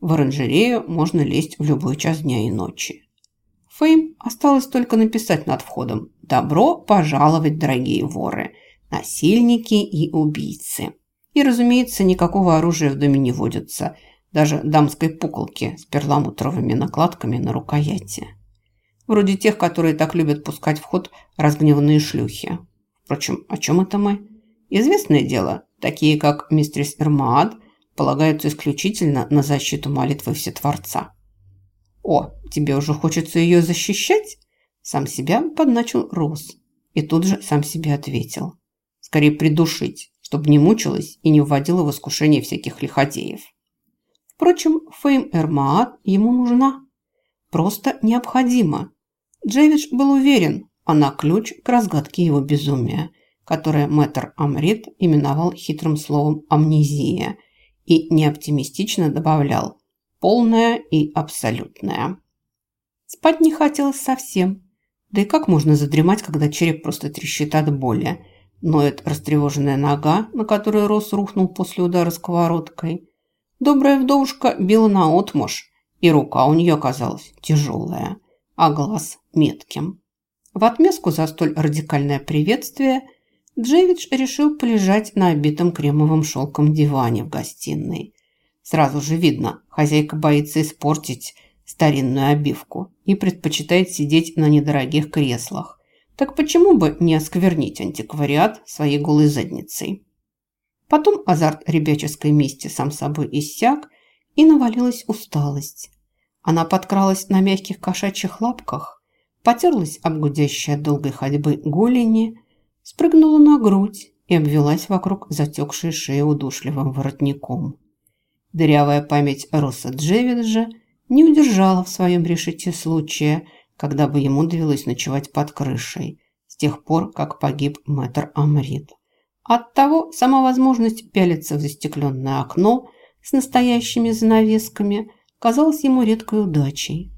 В оранжерею можно лезть в любой час дня и ночи. Фейм осталось только написать над входом «Добро пожаловать, дорогие воры, насильники и убийцы». И, разумеется, никакого оружия в доме не водится, даже дамской пуколки с перламутровыми накладками на рукояти. Вроде тех, которые так любят пускать в ход разгневанные шлюхи. Впрочем, о чем это мы? Известное дело, такие как мистерис Эрмаад полагаются исключительно на защиту молитвы Всетворца. «О, тебе уже хочется ее защищать?» Сам себя подначил Рос и тут же сам себе ответил. «Скорее придушить, чтобы не мучилась и не вводила в искушение всяких лиходеев». Впрочем, Фейм Эрмаат ему нужна. Просто необходима. Джевидж был уверен, она ключ к разгадке его безумия, которое мэтр Амрит именовал хитрым словом «амнезия» и неоптимистично добавлял полная и абсолютная. Спать не хотелось совсем. Да и как можно задремать, когда череп просто трещит от боли? Ноет растревоженная нога, на которую Рос рухнул после удара сковородкой. Добрая вдовушка била наотмашь, и рука у нее оказалась тяжелая, а глаз метким. В отместку за столь радикальное приветствие Джевидж решил полежать на обитом кремовым шелком диване в гостиной. Сразу же видно, хозяйка боится испортить старинную обивку и предпочитает сидеть на недорогих креслах. Так почему бы не осквернить антиквариат своей голой задницей? Потом азарт ребяческой мести сам собой иссяк, и навалилась усталость. Она подкралась на мягких кошачьих лапках, потерлась об гудящей от долгой ходьбы голени, спрыгнула на грудь и обвелась вокруг затекшей шеи удушливым воротником. Дырявая память Росса Джевиджа не удержала в своем решете случая, когда бы ему довелось ночевать под крышей, с тех пор, как погиб мэтр Амрит. Оттого сама возможность пялиться в застекленное окно с настоящими занавесками казалась ему редкой удачей.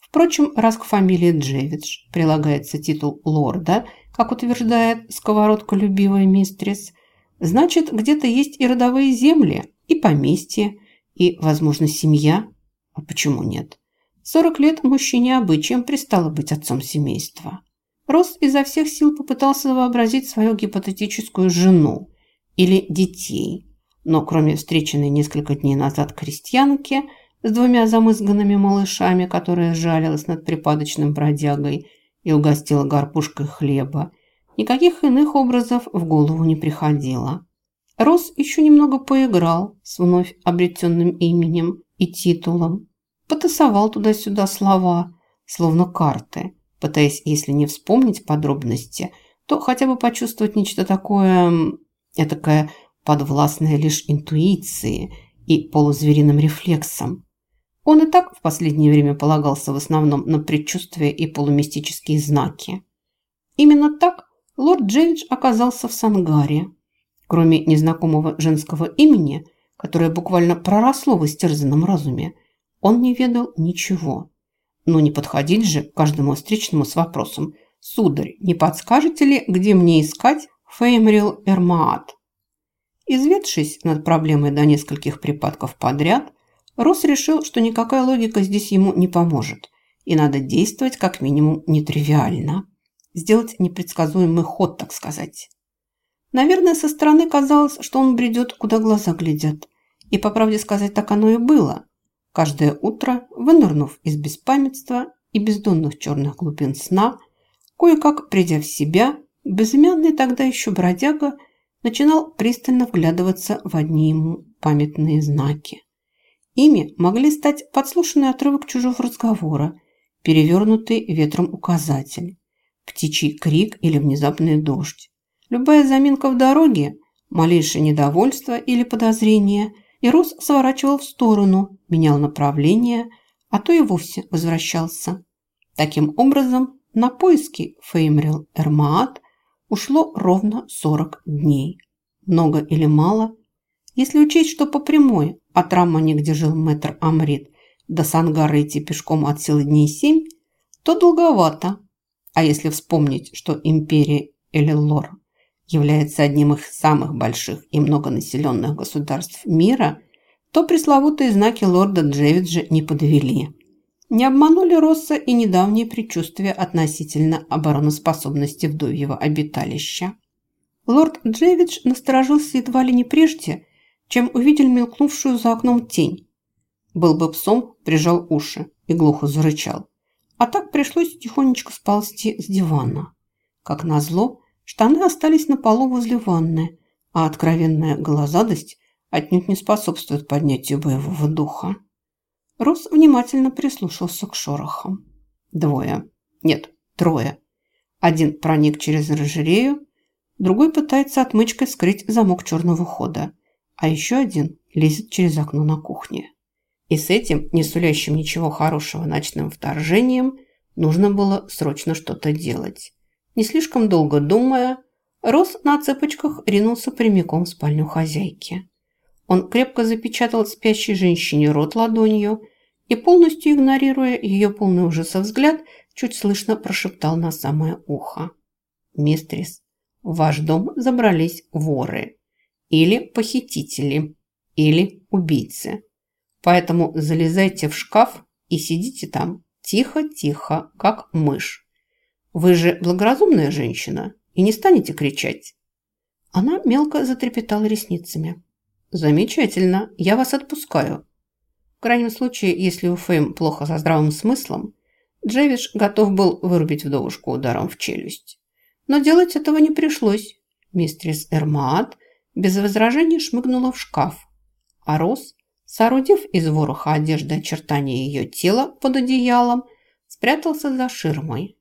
Впрочем, раз к фамилии Джевидж прилагается титул лорда, как утверждает сковородка-любивая мистрис, значит, где-то есть и родовые земли, и поместье, и, возможно, семья. А почему нет? 40 лет мужчине обычаем пристало быть отцом семейства. Рос изо всех сил попытался вообразить свою гипотетическую жену или детей. Но кроме встреченной несколько дней назад крестьянки с двумя замызганными малышами, которая жалилась над припадочным бродягой и угостила горбушкой хлеба, никаких иных образов в голову не приходило. Рос еще немного поиграл с вновь обретенным именем и титулом. Потасовал туда-сюда слова, словно карты, пытаясь, если не вспомнить подробности, то хотя бы почувствовать нечто такое, этакое подвластное лишь интуиции и полузвериным рефлексам. Он и так в последнее время полагался в основном на предчувствия и полумистические знаки. Именно так лорд Джейдж оказался в Сангаре, Кроме незнакомого женского имени, которое буквально проросло в истерзанном разуме, он не ведал ничего. Но не подходить же к каждому встречному с вопросом «Сударь, не подскажете ли, где мне искать Феймрил Эрмаат?» Изведшись над проблемой до нескольких припадков подряд, Рос решил, что никакая логика здесь ему не поможет, и надо действовать как минимум нетривиально. Сделать непредсказуемый ход, так сказать. Наверное, со стороны казалось, что он бредет, куда глаза глядят. И, по правде сказать, так оно и было. Каждое утро, вынырнув из беспамятства и бездонных черных глубин сна, кое-как придя в себя, безымянный тогда еще бродяга начинал пристально вглядываться в одни ему памятные знаки. Ими могли стать подслушанный отрывок чужого разговора, перевернутый ветром указатель, птичий крик или внезапный дождь. Любая заминка в дороге, малейшее недовольство или подозрение, и Рус сворачивал в сторону, менял направление, а то и вовсе возвращался. Таким образом, на поиски Феймрил Эрмаат ушло ровно 40 дней. Много или мало? Если учесть, что по прямой от Рамани, где жил мэтр Амрит, до Сангара идти пешком от силы дней 7, то долговато. А если вспомнить, что империя Элилор является одним из самых больших и многонаселенных государств мира, то пресловутые знаки лорда Джевиджа не подвели. Не обманули Росса и недавние предчувствия относительно обороноспособности вдовьего обиталища. Лорд Джевидж насторожился едва ли не прежде, чем увидел мелкнувшую за окном тень. Был бы псом, прижал уши и глухо зарычал. А так пришлось тихонечко сползти с дивана. Как назло, штаны остались на полу возле ванны, а откровенная голозадость отнюдь не способствует поднятию боевого духа. Рос внимательно прислушался к шорохам. Двое. Нет, трое. Один проник через оранжерею, другой пытается отмычкой скрыть замок черного хода, а еще один лезет через окно на кухне. И с этим, не сулящим ничего хорошего ночным вторжением, нужно было срочно что-то делать. Не слишком долго думая, Рос на цепочках ринулся прямиком в спальню хозяйки. Он крепко запечатал спящей женщине рот ладонью и, полностью игнорируя ее полный ужаса взгляд, чуть слышно прошептал на самое ухо. «Мистрис, в ваш дом забрались воры. Или похитители. Или убийцы. Поэтому залезайте в шкаф и сидите там тихо-тихо, как мышь. Вы же благоразумная женщина и не станете кричать. Она мелко затрепетала ресницами. Замечательно, я вас отпускаю. В крайнем случае, если у Фэм плохо со здравым смыслом, Джевиш готов был вырубить вдовушку ударом в челюсть. Но делать этого не пришлось. Мистрис Эрмаат без возражений шмыгнула в шкаф, а Рос Соорудив из вороха одежды очертания ее тела под одеялом, спрятался за ширмой.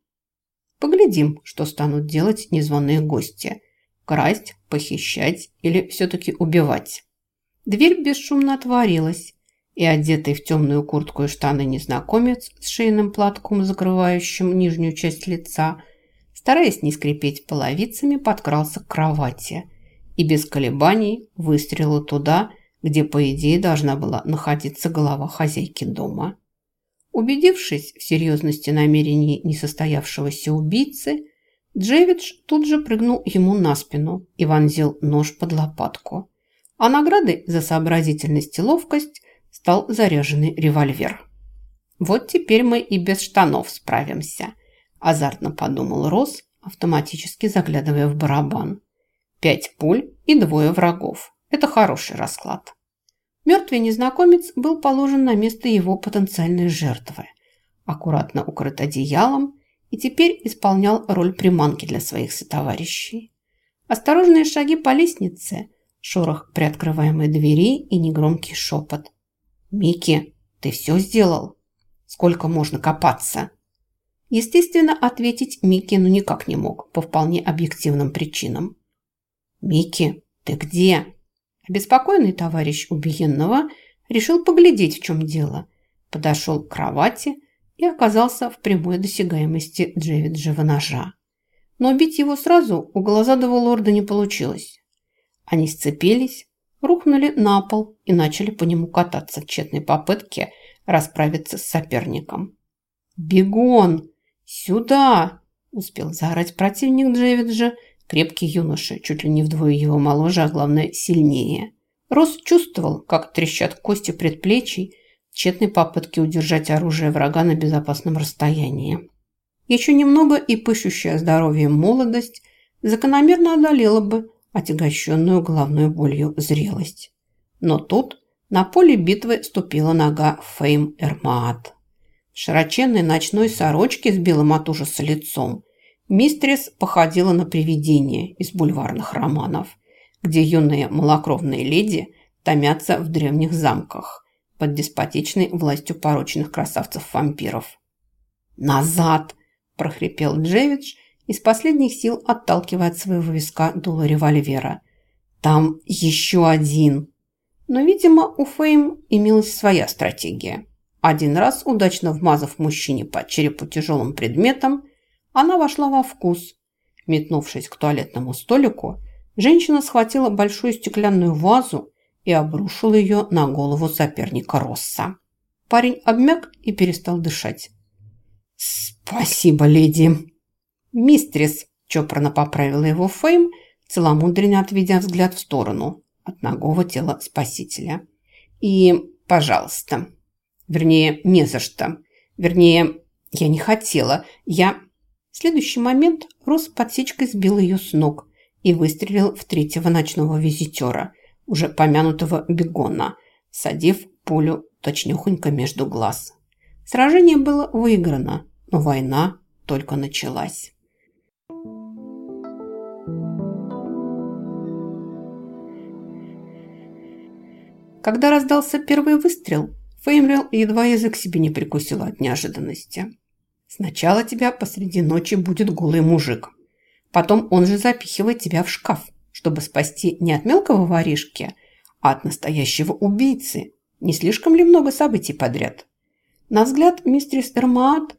Поглядим, что станут делать незваные гости. Красть, похищать или все-таки убивать. Дверь бесшумно отворилась, и одетый в темную куртку и штаны незнакомец с шейным платком, закрывающим нижнюю часть лица, стараясь не скрипеть половицами, подкрался к кровати и без колебаний выстрелил туда, где, по идее, должна была находиться голова хозяйки дома. Убедившись в серьезности намерений несостоявшегося убийцы, Джевидж тут же прыгнул ему на спину и вонзил нож под лопатку. А наградой за сообразительность и ловкость стал заряженный револьвер. «Вот теперь мы и без штанов справимся», – азартно подумал Рос, автоматически заглядывая в барабан. «Пять пуль и двое врагов. Это хороший расклад». Мертвый незнакомец был положен на место его потенциальной жертвы, аккуратно укрыт одеялом и теперь исполнял роль приманки для своих сотоварищей. Осторожные шаги по лестнице, шорох приоткрываемой двери и негромкий шепот. «Микки, ты все сделал? Сколько можно копаться?» Естественно, ответить Микки ну никак не мог, по вполне объективным причинам. «Микки, ты где?» Обеспокоенный товарищ убиенного решил поглядеть, в чем дело. Подошел к кровати и оказался в прямой досягаемости Джевиджева ножа. Но убить его сразу у глазадого лорда не получилось. Они сцепились, рухнули на пол и начали по нему кататься в тщетной попытке расправиться с соперником. «Бегон! Сюда!» – успел заорать противник Джевиджа – Крепкий юноша, чуть ли не вдвое его моложе, а главное сильнее. Рос чувствовал, как трещат кости предплечий, тщетной попытки удержать оружие врага на безопасном расстоянии. Еще немного и пышущая здоровьем молодость закономерно одолела бы отягощенную головной болью зрелость. Но тут на поле битвы ступила нога Фейм Эрмаат. В широченной ночной сорочке с белым от ужаса лицом Мистрис походила на привидение из бульварных романов, где юные малокровные леди томятся в древних замках под деспотичной властью порочных красавцев-вампиров. «Назад!» – прохрипел Джевидж, из последних сил отталкивая от своего виска дуло револьвера. «Там еще один!» Но, видимо, у Фейм имелась своя стратегия. Один раз, удачно вмазав мужчине по черепу тяжелым предметом, она вошла во вкус. Метнувшись к туалетному столику, женщина схватила большую стеклянную вазу и обрушила ее на голову соперника Росса. Парень обмяк и перестал дышать. «Спасибо, леди!» «Мистрис!» – чопорно поправила его Фейм, целомудренно отведя взгляд в сторону от ногого тела спасителя. И, пожалуйста. Вернее, не за что. Вернее, я не хотела. Я... Следующий момент Рос подсечкой сбил ее с ног и выстрелил в третьего ночного визитера, уже помянутого Бегона, садив пулю точнёхонько между глаз. Сражение было выиграно, но война только началась. Когда раздался первый выстрел, Феймрил едва язык себе не прикусил от неожиданности. Сначала тебя посреди ночи будет голый мужик. Потом он же запихивает тебя в шкаф, чтобы спасти не от мелкого воришки, а от настоящего убийцы. Не слишком ли много событий подряд? На взгляд мистерис Эрмаат,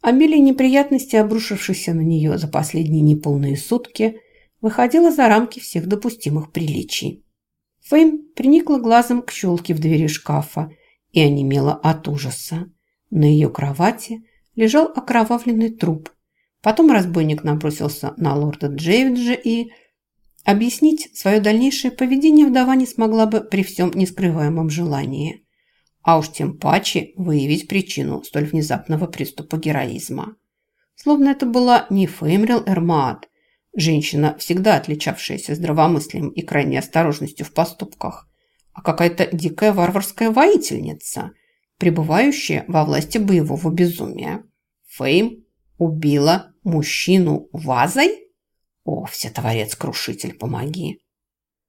обилие неприятностей, обрушившихся на нее за последние неполные сутки, выходило за рамки всех допустимых приличий. Фейм приникла глазом к щелке в двери шкафа и онемела от ужаса. На ее кровати лежал окровавленный труп. Потом разбойник набросился на лорда Джейвиджа и... Объяснить свое дальнейшее поведение вдова не смогла бы при всем нескрываемом желании. А уж тем паче выявить причину столь внезапного приступа героизма. Словно это была не Феймрил Эрмаат, Женщина, всегда отличавшаяся здравомыслием и крайней осторожностью в поступках, а какая-то дикая варварская воительница, пребывающая во власти боевого безумия. Фейм убила мужчину вазой? О, все творец-крушитель, помоги!